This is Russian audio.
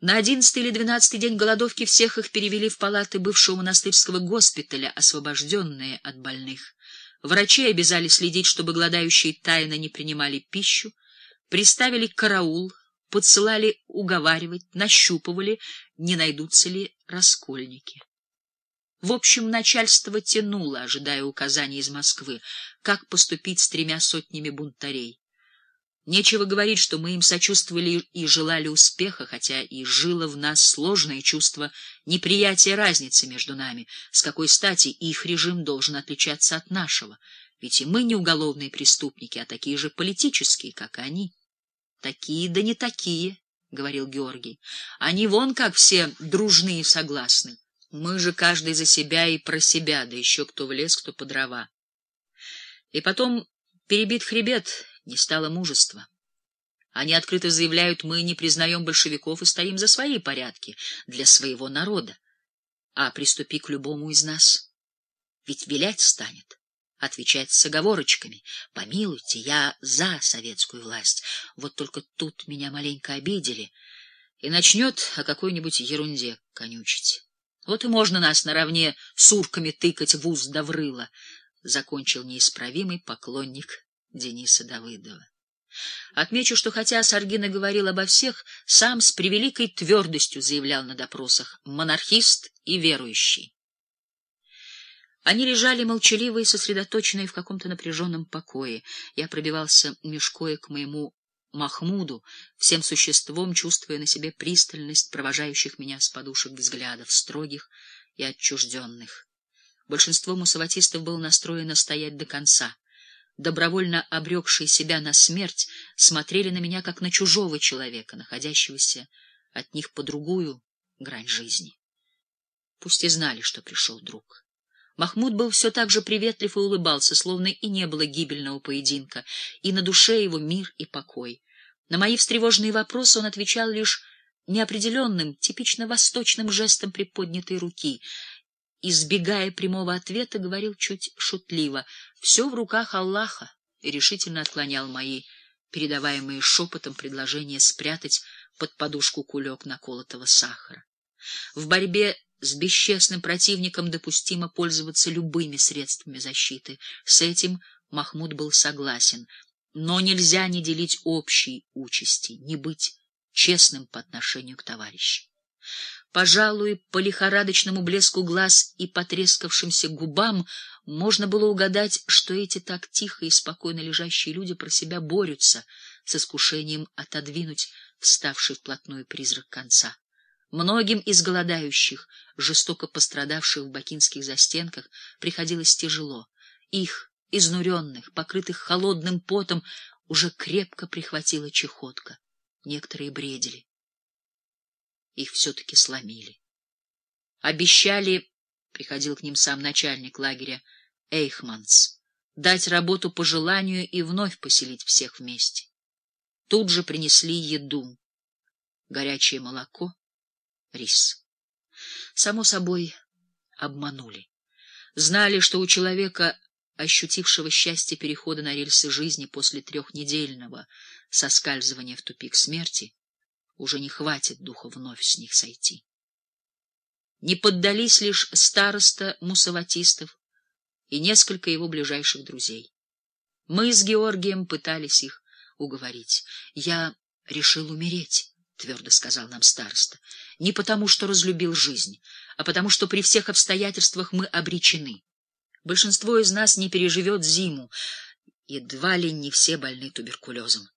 На одиннадцатый или двенадцатый день голодовки всех их перевели в палаты бывшего монастырского госпиталя, освобожденные от больных. Врачи обязали следить, чтобы голодающие тайно не принимали пищу, приставили караул, подсылали уговаривать, нащупывали, не найдутся ли раскольники. В общем, начальство тянуло, ожидая указаний из Москвы, как поступить с тремя сотнями бунтарей. Нечего говорить, что мы им сочувствовали и желали успеха, хотя и жило в нас сложное чувство неприятия разницы между нами, с какой стати их режим должен отличаться от нашего, ведь и мы не уголовные преступники, а такие же политические, как они. Такие да не такие, — говорил Георгий. Они вон как все дружны и согласны. Мы же каждый за себя и про себя, да еще кто в лес, кто по дрова. И потом перебит хребет не стало мужества. Они открыто заявляют, мы не признаем большевиков и стоим за свои порядки, для своего народа. А приступи к любому из нас. Ведь вилять станет, отвечать с оговорочками. Помилуйте, я за советскую власть. Вот только тут меня маленько обидели. И начнет о какой-нибудь ерунде конючить. Вот и можно нас наравне с урками тыкать в уз да в рыло, — закончил неисправимый поклонник Дениса Давыдова. Отмечу, что хотя Саргина говорил обо всех, сам с превеликой твердостью заявлял на допросах «монархист и верующий». Они лежали молчаливые, сосредоточенные в каком-то напряженном покое. Я пробивался меж к моему Махмуду, всем существом чувствуя на себе пристальность провожающих меня с подушек взглядов, строгих и отчужденных. Большинство мусаватистов было настроено стоять до конца добровольно обрекшие себя на смерть, смотрели на меня как на чужого человека, находящегося от них по другую грань жизни. Пусть и знали, что пришел друг. Махмуд был все так же приветлив и улыбался, словно и не было гибельного поединка, и на душе его мир и покой. На мои встревоженные вопросы он отвечал лишь неопределенным, типично восточным жестом приподнятой руки — избегая прямого ответа, говорил чуть шутливо «все в руках Аллаха» и решительно отклонял мои передаваемые шепотом предложения спрятать под подушку кулек наколотого сахара. В борьбе с бесчестным противником допустимо пользоваться любыми средствами защиты. С этим Махмуд был согласен, но нельзя не делить общей участи, не быть честным по отношению к товарищу. Пожалуй, по лихорадочному блеску глаз и потрескавшимся губам можно было угадать, что эти так тихо и спокойно лежащие люди про себя борются с искушением отодвинуть вставший вплотную призрак конца. Многим из голодающих, жестоко пострадавших в бакинских застенках, приходилось тяжело. Их, изнуренных, покрытых холодным потом, уже крепко прихватила чехотка. Некоторые бредили их все-таки сломили. Обещали, приходил к ним сам начальник лагеря Эйхманс, дать работу по желанию и вновь поселить всех вместе. Тут же принесли еду, горячее молоко, рис. Само собой, обманули. Знали, что у человека, ощутившего счастье перехода на рельсы жизни после трехнедельного соскальзывания в тупик смерти, уже не хватит духа вновь с них сойти. Не поддались лишь староста Мусаватистов и несколько его ближайших друзей. Мы с Георгием пытались их уговорить. Я решил умереть, — твердо сказал нам староста, — не потому, что разлюбил жизнь, а потому, что при всех обстоятельствах мы обречены. Большинство из нас не переживет зиму, едва ли не все больны туберкулезом.